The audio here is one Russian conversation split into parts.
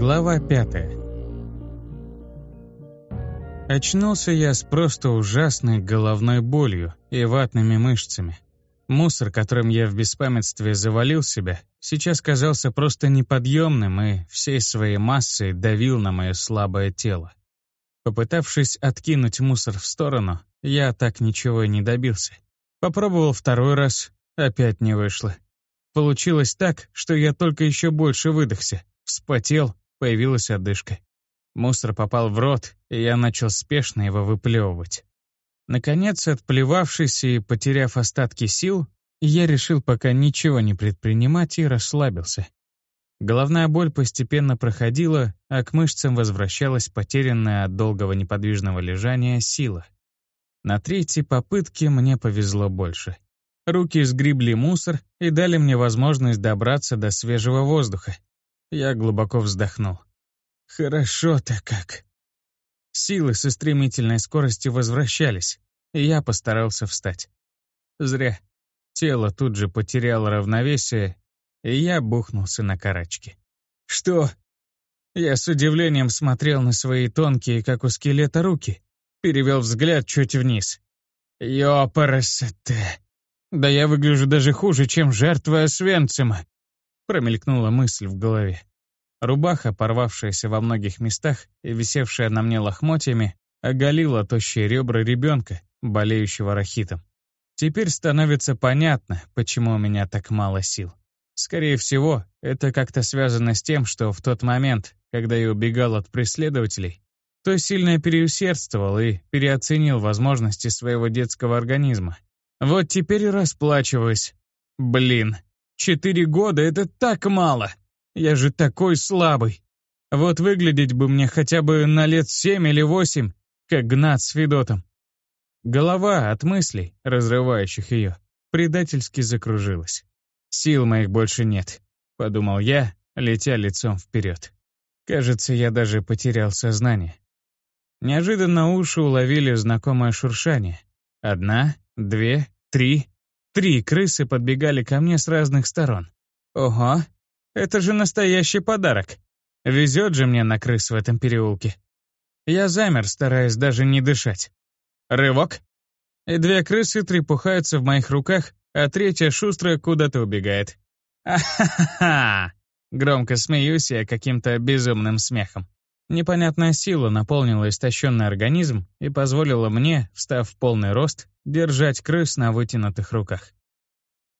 Глава пятая. Очнулся я с просто ужасной головной болью и ватными мышцами. Мусор, которым я в беспамятстве завалил себя, сейчас казался просто неподъемным и всей своей массой давил на мое слабое тело. Попытавшись откинуть мусор в сторону, я так ничего и не добился. Попробовал второй раз, опять не вышло. Получилось так, что я только еще больше выдохся, вспотел, появилась одышка. Мусор попал в рот, и я начал спешно его выплевывать. Наконец, отплевавшись и потеряв остатки сил, я решил пока ничего не предпринимать и расслабился. Головная боль постепенно проходила, а к мышцам возвращалась потерянная от долгого неподвижного лежания сила. На третьей попытке мне повезло больше. Руки сгребли мусор и дали мне возможность добраться до свежего воздуха. Я глубоко вздохнул. Хорошо-то как. Силы со стремительной скоростью возвращались, и я постарался встать. Зря. Тело тут же потеряло равновесие и я бухнулся на карачки. «Что?» Я с удивлением смотрел на свои тонкие, как у скелета, руки. Перевел взгляд чуть вниз. «Ёпарасоте! Да я выгляжу даже хуже, чем жертва Освенцима!» Промелькнула мысль в голове. Рубаха, порвавшаяся во многих местах и висевшая на мне лохмотьями, оголила тощие ребра ребенка, болеющего рахитом. Теперь становится понятно, почему у меня так мало сил. Скорее всего, это как-то связано с тем, что в тот момент, когда я убегал от преследователей, то сильно переусердствовал и переоценил возможности своего детского организма. Вот теперь и расплачиваюсь. Блин, четыре года — это так мало! Я же такой слабый! Вот выглядеть бы мне хотя бы на лет семь или восемь, как Гнат с Федотом. Голова от мыслей, разрывающих ее, предательски закружилась. «Сил моих больше нет», — подумал я, летя лицом вперед. Кажется, я даже потерял сознание. Неожиданно уши уловили знакомое шуршание. Одна, две, три. Три крысы подбегали ко мне с разных сторон. Ого, это же настоящий подарок. Везет же мне на крыс в этом переулке. Я замер, стараясь даже не дышать. Рывок. И две крысы трепухаются в моих руках, а третья шустрая куда-то убегает. «А-ха-ха-ха!» Громко смеюсь я каким-то безумным смехом. Непонятная сила наполнила истощенный организм и позволила мне, встав в полный рост, держать крыс на вытянутых руках.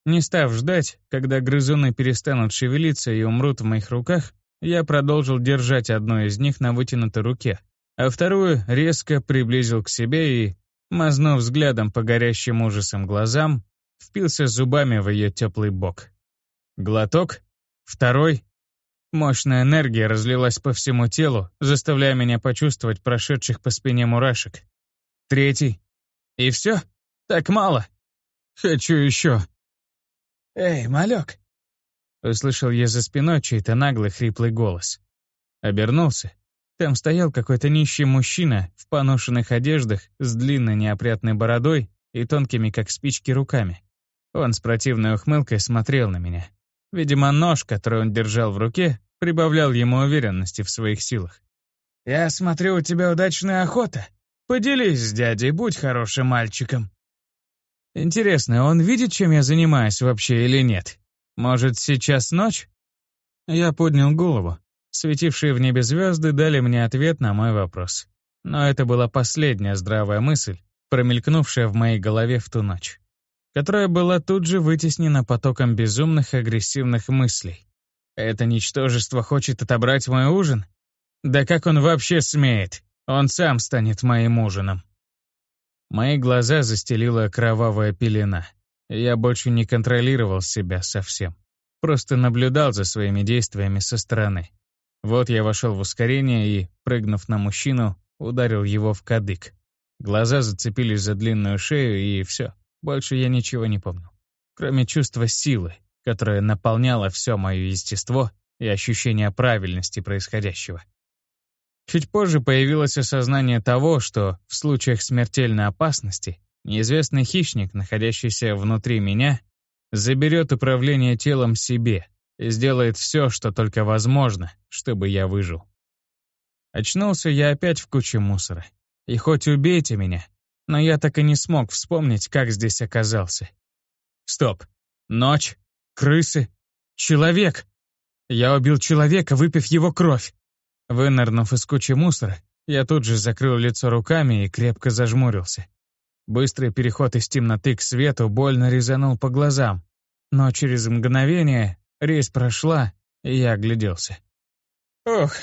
Не став ждать, когда грызуны перестанут шевелиться и умрут в моих руках, я продолжил держать одну из них на вытянутой руке, а вторую резко приблизил к себе и, мазнув взглядом по горящим ужасом глазам, впился зубами в ее теплый бок. Глоток, второй. Мощная энергия разлилась по всему телу, заставляя меня почувствовать прошедших по спине мурашек. Третий. И все? Так мало. Хочу еще. «Эй, малек!» Услышал я за спиной чей-то наглый хриплый голос. Обернулся. Там стоял какой-то нищий мужчина в поношенных одеждах с длинной неопрятной бородой и тонкими, как спички, руками. Он с противной ухмылкой смотрел на меня. Видимо, нож, который он держал в руке, прибавлял ему уверенности в своих силах. «Я смотрю, у тебя удачная охота. Поделись с дядей, будь хорошим мальчиком». «Интересно, он видит, чем я занимаюсь вообще или нет? Может, сейчас ночь?» Я поднял голову. Светившие в небе звезды дали мне ответ на мой вопрос. Но это была последняя здравая мысль, промелькнувшая в моей голове в ту ночь которая была тут же вытеснена потоком безумных агрессивных мыслей. Это ничтожество хочет отобрать мой ужин? Да как он вообще смеет? Он сам станет моим ужином. Мои глаза застелила кровавая пелена. Я больше не контролировал себя совсем. Просто наблюдал за своими действиями со стороны. Вот я вошел в ускорение и, прыгнув на мужчину, ударил его в кадык. Глаза зацепились за длинную шею, и все. Больше я ничего не помню. Кроме чувства силы, которое наполняло все мое естество и ощущение правильности происходящего. Чуть позже появилось осознание того, что в случаях смертельной опасности неизвестный хищник, находящийся внутри меня, заберет управление телом себе и сделает все, что только возможно, чтобы я выжил. Очнулся я опять в куче мусора. И хоть убейте меня, но я так и не смог вспомнить, как здесь оказался. Стоп. Ночь. Крысы. Человек. Я убил человека, выпив его кровь. Вынырнув из кучи мусора, я тут же закрыл лицо руками и крепко зажмурился. Быстрый переход из темноты к свету больно резанул по глазам, но через мгновение резь прошла, и я огляделся. «Ох!»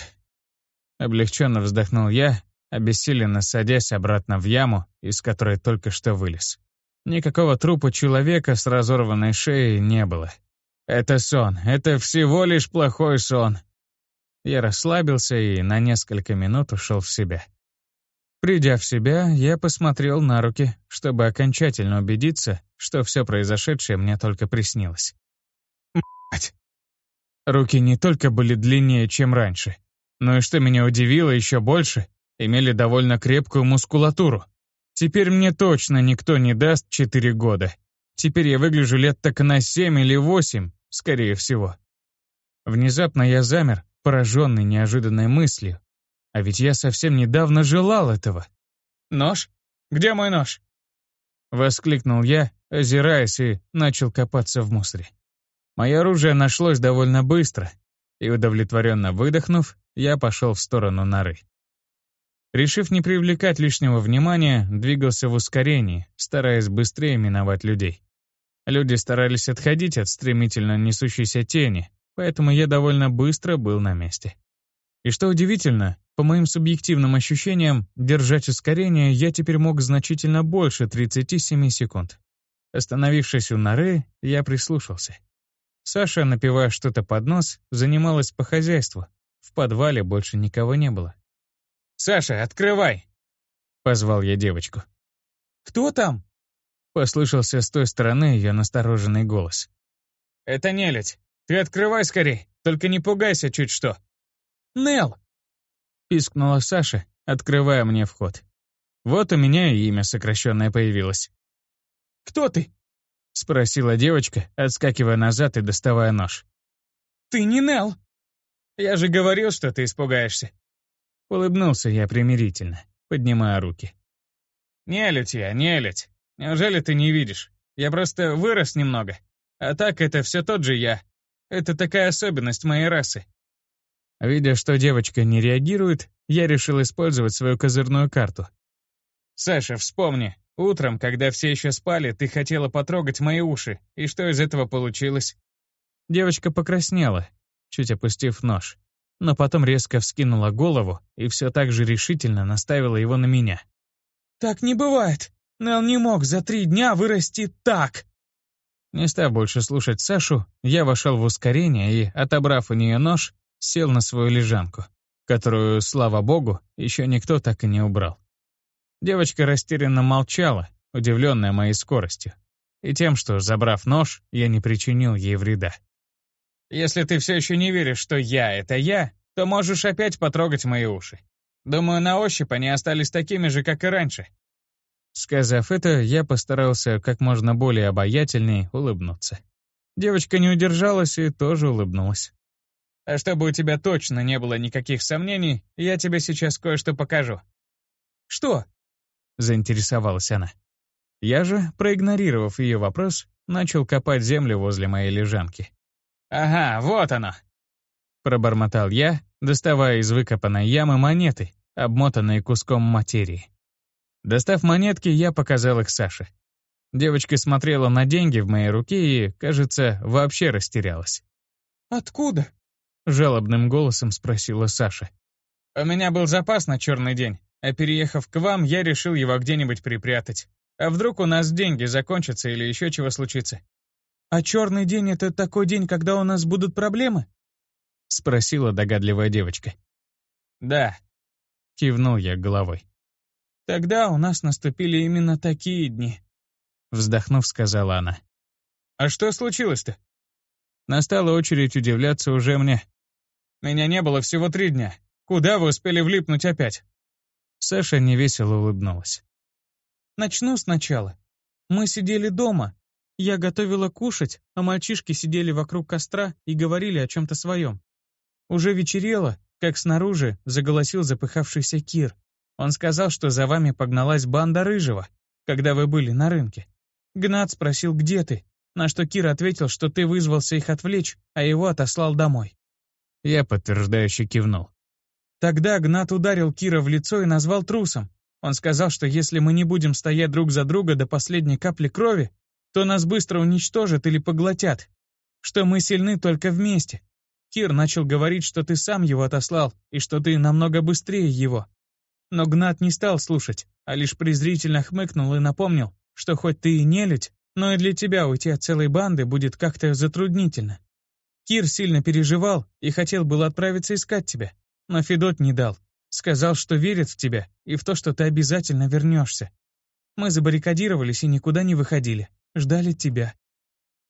Облегченно вздохнул я, обессиленно садясь обратно в яму, из которой только что вылез. Никакого трупа человека с разорванной шеей не было. Это сон, это всего лишь плохой сон. Я расслабился и на несколько минут ушел в себя. Придя в себя, я посмотрел на руки, чтобы окончательно убедиться, что все произошедшее мне только приснилось. Мать! Руки не только были длиннее, чем раньше, но и что меня удивило еще больше, имели довольно крепкую мускулатуру. Теперь мне точно никто не даст четыре года. Теперь я выгляжу лет так на семь или восемь, скорее всего. Внезапно я замер, пораженный неожиданной мыслью. А ведь я совсем недавно желал этого. «Нож? Где мой нож?» Воскликнул я, озираясь, и начал копаться в мусоре. Мое оружие нашлось довольно быстро, и, удовлетворенно выдохнув, я пошел в сторону норы. Решив не привлекать лишнего внимания, двигался в ускорении, стараясь быстрее миновать людей. Люди старались отходить от стремительно несущейся тени, поэтому я довольно быстро был на месте. И что удивительно, по моим субъективным ощущениям, держать ускорение я теперь мог значительно больше 37 секунд. Остановившись у норы, я прислушался. Саша, напивая что-то под нос, занималась по хозяйству. В подвале больше никого не было. «Саша, открывай!» — позвал я девочку. «Кто там?» — послышался с той стороны ее настороженный голос. «Это нелядь. Ты открывай скорей, только не пугайся чуть что». «Нел!» — пискнула Саша, открывая мне вход. Вот у меня и имя сокращенное появилось. «Кто ты?» — спросила девочка, отскакивая назад и доставая нож. «Ты не Нел!» «Я же говорил, что ты испугаешься. Улыбнулся я примирительно, поднимая руки. «Нелюдь я, нелюдь. Неужели ты не видишь? Я просто вырос немного. А так это все тот же я. Это такая особенность моей расы». Видя, что девочка не реагирует, я решил использовать свою козырную карту. «Саша, вспомни, утром, когда все еще спали, ты хотела потрогать мои уши, и что из этого получилось?» Девочка покраснела, чуть опустив нож но потом резко вскинула голову и все так же решительно наставила его на меня. «Так не бывает! Нел не мог за три дня вырасти так!» Не став больше слушать Сашу, я вошел в ускорение и, отобрав у нее нож, сел на свою лежанку, которую, слава богу, еще никто так и не убрал. Девочка растерянно молчала, удивленная моей скоростью, и тем, что, забрав нож, я не причинил ей вреда. Если ты все еще не веришь, что я — это я, то можешь опять потрогать мои уши. Думаю, на ощупь они остались такими же, как и раньше». Сказав это, я постарался как можно более обаятельней улыбнуться. Девочка не удержалась и тоже улыбнулась. «А чтобы у тебя точно не было никаких сомнений, я тебе сейчас кое-что покажу». «Что?» — заинтересовалась она. Я же, проигнорировав ее вопрос, начал копать землю возле моей лежанки. «Ага, вот оно!» Пробормотал я, доставая из выкопанной ямы монеты, обмотанные куском материи. Достав монетки, я показал их Саше. Девочка смотрела на деньги в моей руке и, кажется, вообще растерялась. «Откуда?» — жалобным голосом спросила Саша. «У меня был запас на черный день, а переехав к вам, я решил его где-нибудь припрятать. А вдруг у нас деньги закончатся или еще чего случится? «А черный день — это такой день, когда у нас будут проблемы?» — спросила догадливая девочка. «Да», — кивнул я головой. «Тогда у нас наступили именно такие дни», — вздохнув, сказала она. «А что случилось-то?» Настала очередь удивляться уже мне. «Меня не было всего три дня. Куда вы успели влипнуть опять?» Саша невесело улыбнулась. «Начну сначала. Мы сидели дома, Я готовила кушать, а мальчишки сидели вокруг костра и говорили о чем-то своем. Уже вечерело, как снаружи заголосил запыхавшийся Кир. Он сказал, что за вами погналась банда Рыжего, когда вы были на рынке. Гнат спросил, где ты, на что Кир ответил, что ты вызвался их отвлечь, а его отослал домой. Я подтверждающе кивнул. Тогда Гнат ударил Кира в лицо и назвал трусом. Он сказал, что если мы не будем стоять друг за друга до последней капли крови, то нас быстро уничтожат или поглотят, что мы сильны только вместе. Кир начал говорить, что ты сам его отослал и что ты намного быстрее его. Но Гнат не стал слушать, а лишь презрительно хмыкнул и напомнил, что хоть ты и нелюдь, но и для тебя уйти от целой банды будет как-то затруднительно. Кир сильно переживал и хотел было отправиться искать тебя, но Федот не дал. Сказал, что верит в тебя и в то, что ты обязательно вернешься. Мы забаррикадировались и никуда не выходили, ждали тебя.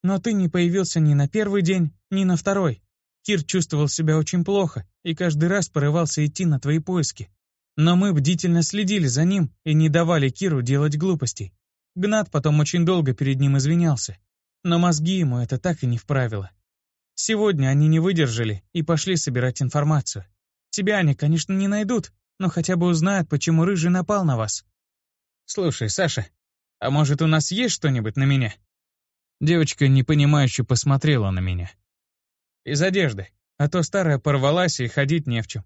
Но ты не появился ни на первый день, ни на второй. Кир чувствовал себя очень плохо и каждый раз порывался идти на твои поиски. Но мы бдительно следили за ним и не давали Киру делать глупостей. Гнат потом очень долго перед ним извинялся. Но мозги ему это так и не вправило. Сегодня они не выдержали и пошли собирать информацию. Тебя они, конечно, не найдут, но хотя бы узнают, почему Рыжий напал на вас. Слушай, Саша, а может, у нас есть что-нибудь на меня? Девочка непонимающе посмотрела на меня. Из одежды, а то старая порвалась и ходить не в чем.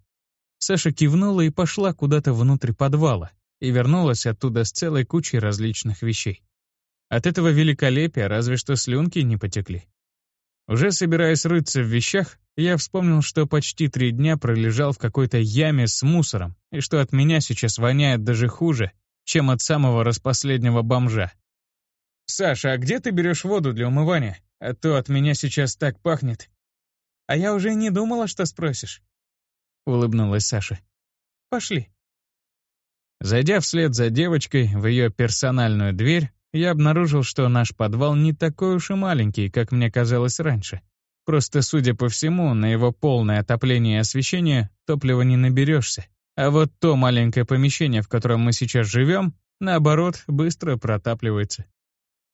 Саша кивнула и пошла куда-то внутрь подвала и вернулась оттуда с целой кучей различных вещей. От этого великолепия разве что слюнки не потекли. Уже собираясь рыться в вещах, я вспомнил, что почти три дня пролежал в какой-то яме с мусором, и что от меня сейчас воняет даже хуже, чем от самого распоследнего бомжа. «Саша, а где ты берешь воду для умывания? А то от меня сейчас так пахнет». «А я уже не думала, что спросишь. — улыбнулась Саша. «Пошли». Зайдя вслед за девочкой в ее персональную дверь, я обнаружил, что наш подвал не такой уж и маленький, как мне казалось раньше. Просто, судя по всему, на его полное отопление и освещение топлива не наберешься. А вот то маленькое помещение, в котором мы сейчас живем, наоборот, быстро протапливается.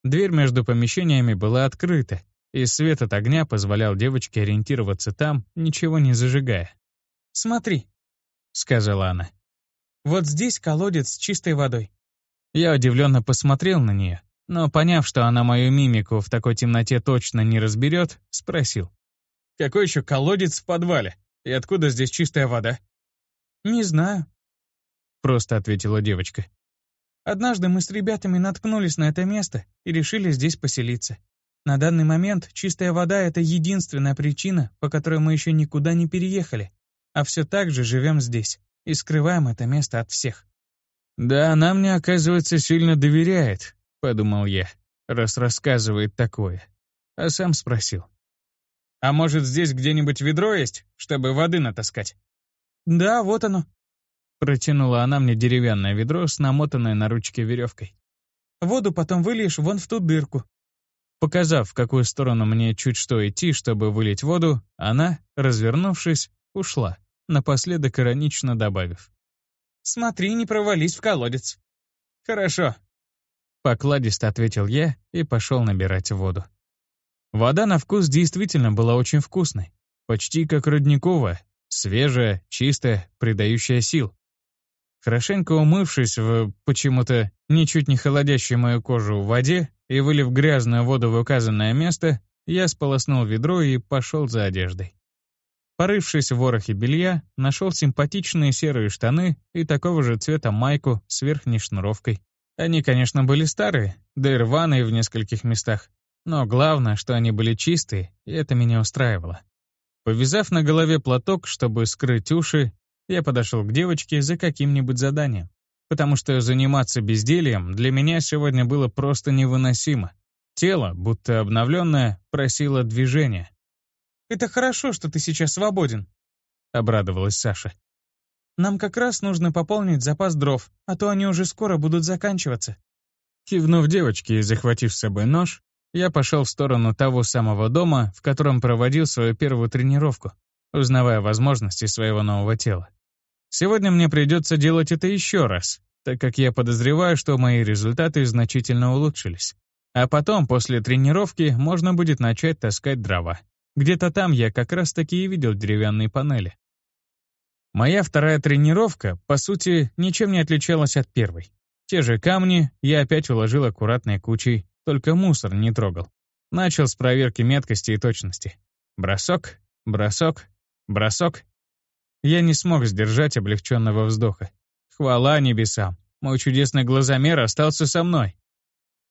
Дверь между помещениями была открыта, и свет от огня позволял девочке ориентироваться там, ничего не зажигая. «Смотри», — сказала она. «Вот здесь колодец с чистой водой». Я удивленно посмотрел на нее, но, поняв, что она мою мимику в такой темноте точно не разберет, спросил. «Какой еще колодец в подвале? И откуда здесь чистая вода?» «Не знаю», — просто ответила девочка. «Однажды мы с ребятами наткнулись на это место и решили здесь поселиться. На данный момент чистая вода — это единственная причина, по которой мы еще никуда не переехали а все так же живем здесь и скрываем это место от всех. «Да, она мне, оказывается, сильно доверяет», — подумал я, раз рассказывает такое. А сам спросил. «А может, здесь где-нибудь ведро есть, чтобы воды натаскать?» «Да, вот оно». Протянула она мне деревянное ведро с намотанной на ручке веревкой. «Воду потом выльешь вон в ту дырку». Показав, в какую сторону мне чуть что идти, чтобы вылить воду, она, развернувшись, ушла напоследок иронично добавив. «Смотри, не провались в колодец». «Хорошо», — покладисто ответил я и пошел набирать воду. Вода на вкус действительно была очень вкусной, почти как родниковая, свежая, чистая, придающая сил. Хорошенько умывшись в почему-то ничуть не холодящей мою кожу в воде и вылив грязную воду в указанное место, я сполоснул ведро и пошел за одеждой. Порывшись в ворохе белья, нашел симпатичные серые штаны и такого же цвета майку с верхней шнуровкой. Они, конечно, были старые, да и рваные в нескольких местах. Но главное, что они были чистые, и это меня устраивало. Повязав на голове платок, чтобы скрыть уши, я подошел к девочке за каким-нибудь заданием. Потому что заниматься бездельем для меня сегодня было просто невыносимо. Тело, будто обновленное, просило движения. «Это хорошо, что ты сейчас свободен», — обрадовалась Саша. «Нам как раз нужно пополнить запас дров, а то они уже скоро будут заканчиваться». Кивнув девочке и захватив с собой нож, я пошел в сторону того самого дома, в котором проводил свою первую тренировку, узнавая возможности своего нового тела. Сегодня мне придется делать это еще раз, так как я подозреваю, что мои результаты значительно улучшились. А потом, после тренировки, можно будет начать таскать дрова. Где-то там я как раз-таки и видел деревянные панели. Моя вторая тренировка, по сути, ничем не отличалась от первой. Те же камни я опять уложил аккуратной кучей, только мусор не трогал. Начал с проверки меткости и точности. Бросок, бросок, бросок. Я не смог сдержать облегченного вздоха. Хвала небесам, мой чудесный глазомер остался со мной.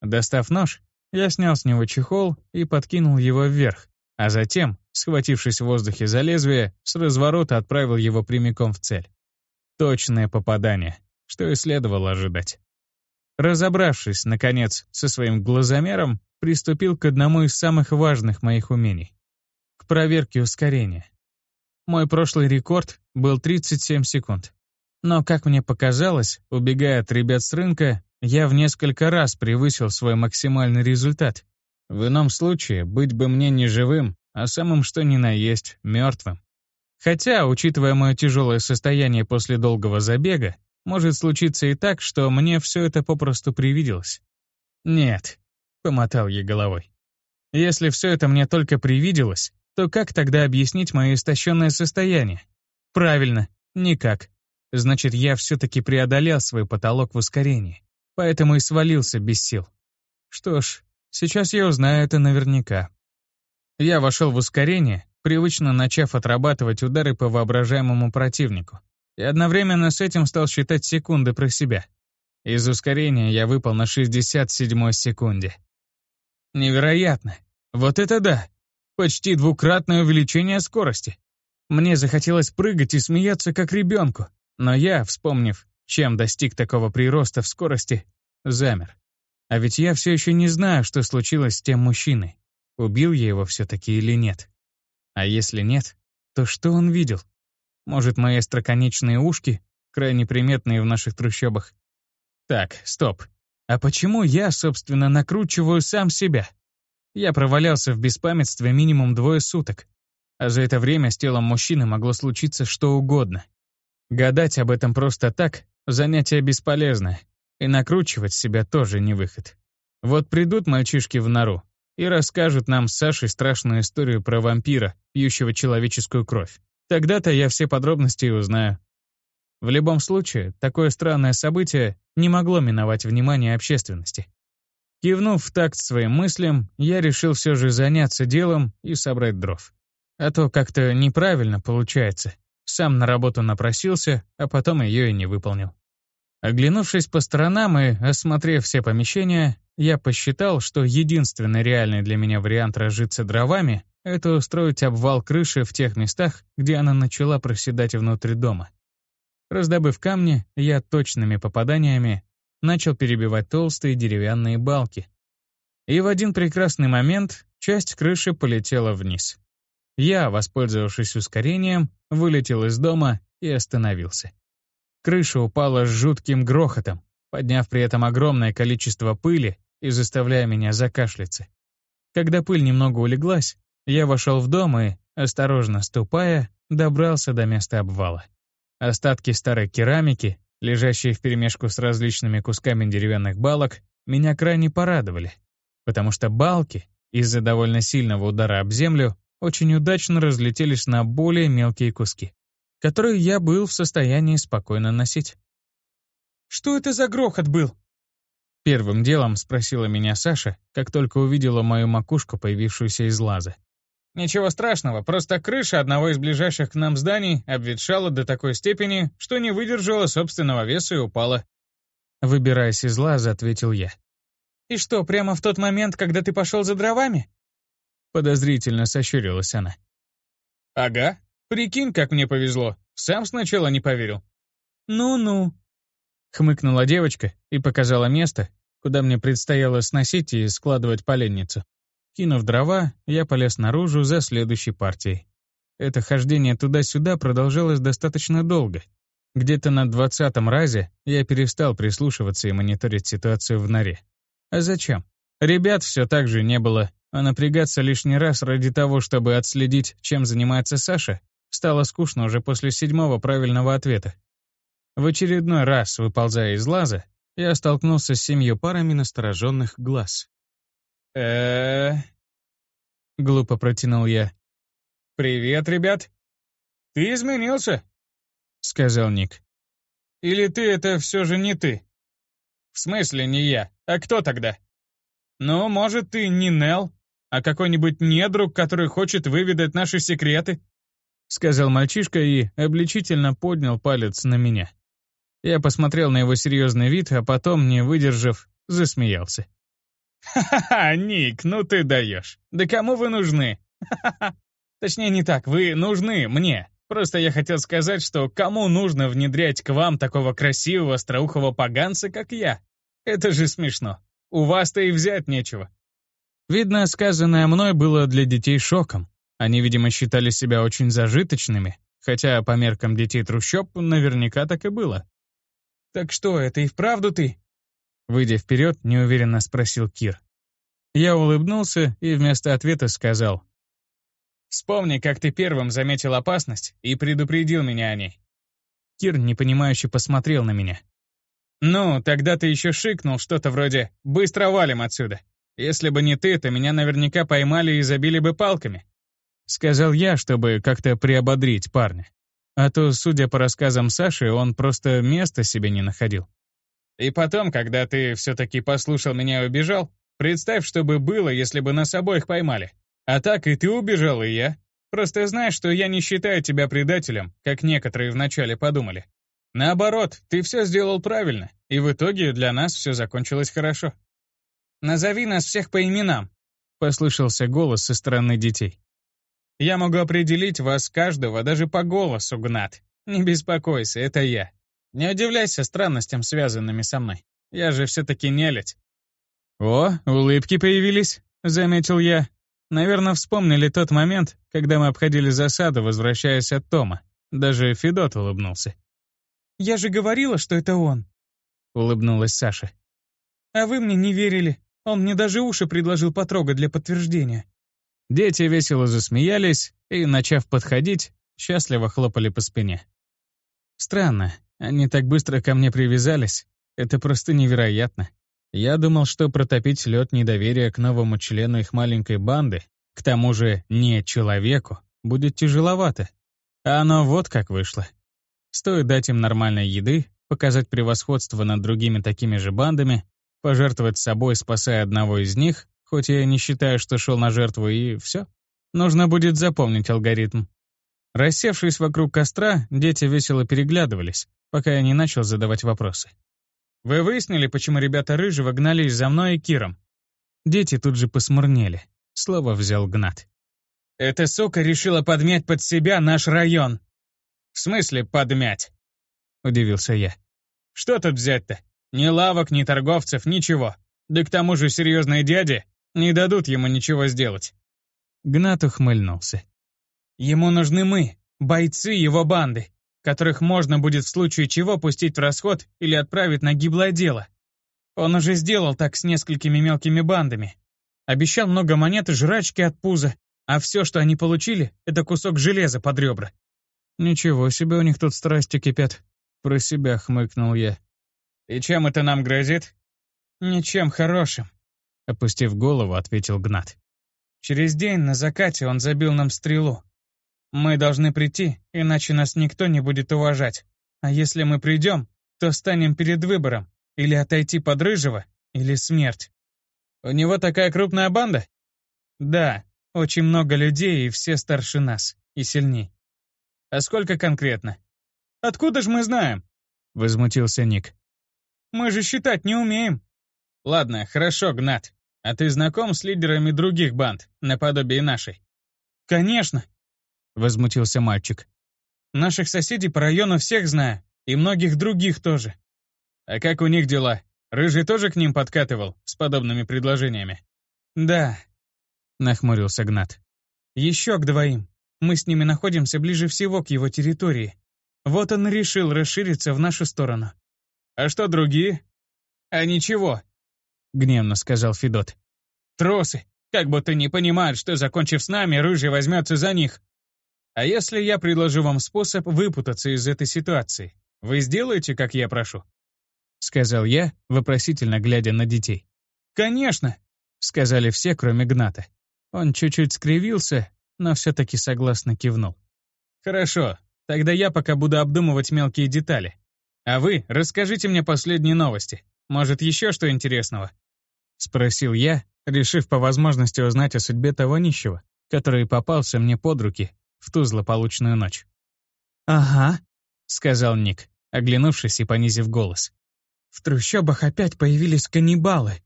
Достав нож, я снял с него чехол и подкинул его вверх, а затем, схватившись в воздухе за лезвие, с разворота отправил его прямиком в цель. Точное попадание, что и следовало ожидать. Разобравшись, наконец, со своим глазомером, приступил к одному из самых важных моих умений — к проверке ускорения. Мой прошлый рекорд был 37 секунд. Но, как мне показалось, убегая от ребят с рынка, я в несколько раз превысил свой максимальный результат. В ином случае быть бы мне не живым, а самым что ни на есть мертвым. Хотя, учитывая мое тяжелое состояние после долгого забега, может случиться и так, что мне все это попросту привиделось. Нет, помотал я головой. Если все это мне только привиделось, то как тогда объяснить мое истощенное состояние? Правильно, никак. Значит, я все-таки преодолел свой потолок в ускорении, поэтому и свалился без сил. Что ж, сейчас я узнаю это наверняка. Я вошел в ускорение, привычно начав отрабатывать удары по воображаемому противнику, и одновременно с этим стал считать секунды про себя. Из ускорения я выпал на 67-й секунде. Невероятно. Вот это да! Почти двукратное увеличение скорости. Мне захотелось прыгать и смеяться, как ребенку, но я, вспомнив, чем достиг такого прироста в скорости, замер. А ведь я все еще не знаю, что случилось с тем мужчиной. Убил я его все-таки или нет? А если нет, то что он видел? Может, мои остроконечные ушки, крайне приметные в наших трущобах? Так, стоп. А почему я, собственно, накручиваю сам себя? Я провалялся в беспамятстве минимум двое суток. А за это время с телом мужчины могло случиться что угодно. Гадать об этом просто так — занятие бесполезное. И накручивать себя тоже не выход. Вот придут мальчишки в нору, и расскажут нам с Сашей страшную историю про вампира, пьющего человеческую кровь. Тогда-то я все подробности узнаю. В любом случае, такое странное событие не могло миновать внимание общественности. Кивнув в такт своим мыслям, я решил все же заняться делом и собрать дров. А то как-то неправильно получается. Сам на работу напросился, а потом ее и не выполнил. Оглянувшись по сторонам и осмотрев все помещения, я посчитал, что единственный реальный для меня вариант разжиться дровами — это устроить обвал крыши в тех местах, где она начала проседать внутри дома. Раздобыв камни, я точными попаданиями начал перебивать толстые деревянные балки. И в один прекрасный момент часть крыши полетела вниз. Я, воспользовавшись ускорением, вылетел из дома и остановился. Крыша упала с жутким грохотом, подняв при этом огромное количество пыли и заставляя меня закашляться. Когда пыль немного улеглась, я вошел в дом и, осторожно ступая, добрался до места обвала. Остатки старой керамики, лежащие вперемешку с различными кусками деревянных балок, меня крайне порадовали, потому что балки, из-за довольно сильного удара об землю, очень удачно разлетелись на более мелкие куски, которые я был в состоянии спокойно носить. «Что это за грохот был?» Первым делом спросила меня Саша, как только увидела мою макушку, появившуюся из лаза. «Ничего страшного, просто крыша одного из ближайших к нам зданий обветшала до такой степени, что не выдержала собственного веса и упала». Выбираясь из лаза, ответил я. «И что, прямо в тот момент, когда ты пошел за дровами?» Подозрительно сощурилась она. «Ага. Прикинь, как мне повезло. Сам сначала не поверил». «Ну-ну», — хмыкнула девочка и показала место, куда мне предстояло сносить и складывать поленницу. Кинув дрова, я полез наружу за следующей партией. Это хождение туда-сюда продолжалось достаточно долго. Где-то на двадцатом разе я перестал прислушиваться и мониторить ситуацию в норе. А зачем? Ребят все так же не было, а напрягаться лишний раз ради того, чтобы отследить, чем занимается Саша, стало скучно уже после седьмого правильного ответа. В очередной раз, выползая из лаза, я столкнулся с семью парами настороженных глаз. э Глупо протянул я. «Привет, ребят!» «Ты изменился», — сказал Ник. «Или ты это все же не ты?» «В смысле не я? А кто тогда?» «Ну, может, ты не Нел, а какой-нибудь недруг, который хочет выведать наши секреты?» Сказал мальчишка и обличительно поднял палец на меня. Я посмотрел на его серьезный вид, а потом, не выдержав, засмеялся. «Ха-ха-ха, Ник, ну ты даешь. Да кому вы нужны? Ха-ха-ха. Точнее, не так, вы нужны мне. Просто я хотел сказать, что кому нужно внедрять к вам такого красивого остроухого поганца, как я? Это же смешно. У вас-то и взять нечего. Видно, сказанное мной было для детей шоком. Они, видимо, считали себя очень зажиточными, хотя по меркам детей трущоб наверняка так и было. «Так что, это и вправду ты?» Выйдя вперед, неуверенно спросил Кир. Я улыбнулся и вместо ответа сказал. «Вспомни, как ты первым заметил опасность и предупредил меня о ней». Кир непонимающе посмотрел на меня. «Ну, тогда ты еще шикнул что-то вроде «быстро валим отсюда». Если бы не ты, то меня наверняка поймали и забили бы палками. Сказал я, чтобы как-то приободрить парня. А то, судя по рассказам Саши, он просто места себе не находил. И потом, когда ты все-таки послушал меня и убежал, представь, что бы было, если бы нас обоих поймали. А так и ты убежал, и я. Просто знай, что я не считаю тебя предателем, как некоторые вначале подумали. Наоборот, ты все сделал правильно, и в итоге для нас все закончилось хорошо. «Назови нас всех по именам», — послышался голос со стороны детей. «Я могу определить вас каждого даже по голосу, Гнат. Не беспокойся, это я. Не удивляйся странностям, связанными со мной. Я же все-таки нелядь». «О, улыбки появились», — заметил я. Наверное, вспомнили тот момент, когда мы обходили засаду, возвращаясь от Тома. Даже Федот улыбнулся. «Я же говорила, что это он», — улыбнулась Саша. «А вы мне не верили. Он мне даже уши предложил потрогать для подтверждения». Дети весело засмеялись и, начав подходить, счастливо хлопали по спине. Странно, они так быстро ко мне привязались. Это просто невероятно. Я думал, что протопить лед недоверия к новому члену их маленькой банды, к тому же не человеку, будет тяжеловато. А оно вот как вышло. Стоит дать им нормальной еды, показать превосходство над другими такими же бандами, пожертвовать собой, спасая одного из них, хоть я не считаю, что шел на жертву, и все. Нужно будет запомнить алгоритм. Рассевшись вокруг костра, дети весело переглядывались, пока я не начал задавать вопросы. «Вы выяснили, почему ребята Рыжего гнались за мной и Киром?» Дети тут же посмурнели. Слово взял Гнат. «Эта сука решила подмять под себя наш район», «В смысле подмять?» — удивился я. «Что тут взять-то? Ни лавок, ни торговцев, ничего. Да к тому же серьезные дяди не дадут ему ничего сделать». Гнат ухмыльнулся. «Ему нужны мы, бойцы его банды, которых можно будет в случае чего пустить в расход или отправить на гиблое дело. Он уже сделал так с несколькими мелкими бандами. Обещал много монет и жрачки от пуза, а все, что они получили, это кусок железа под ребра. «Ничего себе у них тут страсти кипят», — про себя хмыкнул я. «И чем это нам грозит?» «Ничем хорошим», — опустив голову, ответил Гнат. «Через день на закате он забил нам стрелу. Мы должны прийти, иначе нас никто не будет уважать. А если мы придем, то станем перед выбором или отойти под Рыжего, или смерть». «У него такая крупная банда?» «Да, очень много людей, и все старше нас, и сильней. А сколько конкретно? Откуда же мы знаем? Возмутился Ник. Мы же считать не умеем. Ладно, хорошо, Гнат. А ты знаком с лидерами других банд, наподобие нашей? Конечно. Возмутился мальчик. Наших соседей по району всех знаю, и многих других тоже. А как у них дела? Рыжий тоже к ним подкатывал с подобными предложениями? Да, нахмурился Гнат. Еще к двоим. Мы с ними находимся ближе всего к его территории. Вот он решил расшириться в нашу сторону. А что другие? А ничего, гневно сказал Федот. Тросы, как будто не понимают, что, закончив с нами, Рыжий возьмется за них. А если я предложу вам способ выпутаться из этой ситуации, вы сделаете, как я прошу? Сказал я, вопросительно глядя на детей. Конечно, — сказали все, кроме Гната. Он чуть-чуть скривился, но все-таки согласно кивнул. «Хорошо, тогда я пока буду обдумывать мелкие детали. А вы расскажите мне последние новости. Может, еще что интересного?» — спросил я, решив по возможности узнать о судьбе того нищего, который попался мне под руки в ту злополучную ночь. «Ага», — сказал Ник, оглянувшись и понизив голос. «В трущобах опять появились каннибалы».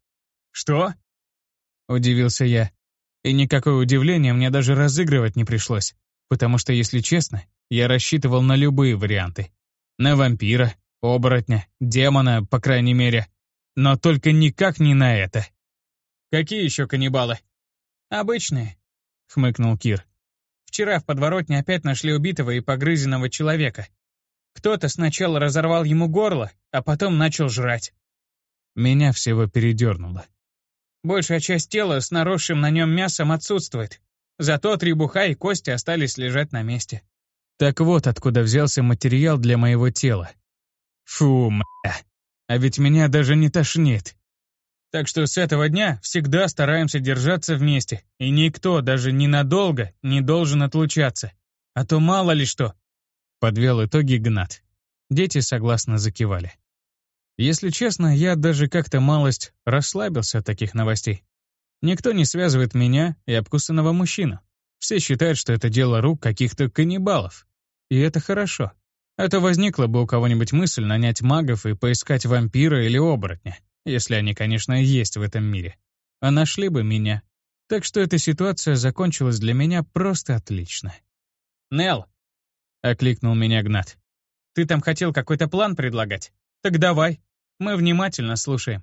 «Что?» — удивился я. И никакое удивление мне даже разыгрывать не пришлось, потому что, если честно, я рассчитывал на любые варианты. На вампира, оборотня, демона, по крайней мере. Но только никак не на это. «Какие еще каннибалы?» «Обычные», — хмыкнул Кир. «Вчера в подворотне опять нашли убитого и погрызенного человека. Кто-то сначала разорвал ему горло, а потом начал жрать». Меня всего передернуло. Большая часть тела с наросшим на нем мясом отсутствует. Зато требуха и кости остались лежать на месте. Так вот откуда взялся материал для моего тела. Фу, мля. А ведь меня даже не тошнит. Так что с этого дня всегда стараемся держаться вместе, и никто, даже ненадолго, не должен отлучаться. А то мало ли что. Подвел итоги Гнат. Дети согласно закивали. Если честно, я даже как-то малость расслабился от таких новостей. Никто не связывает меня и обкусанного мужчину. Все считают, что это дело рук каких-то каннибалов. И это хорошо. Это возникла бы у кого-нибудь мысль нанять магов и поискать вампира или оборотня, если они, конечно, есть в этом мире. А нашли бы меня. Так что эта ситуация закончилась для меня просто отлично. «Нелл!» — окликнул меня Гнат. «Ты там хотел какой-то план предлагать? Так давай, мы внимательно слушаем.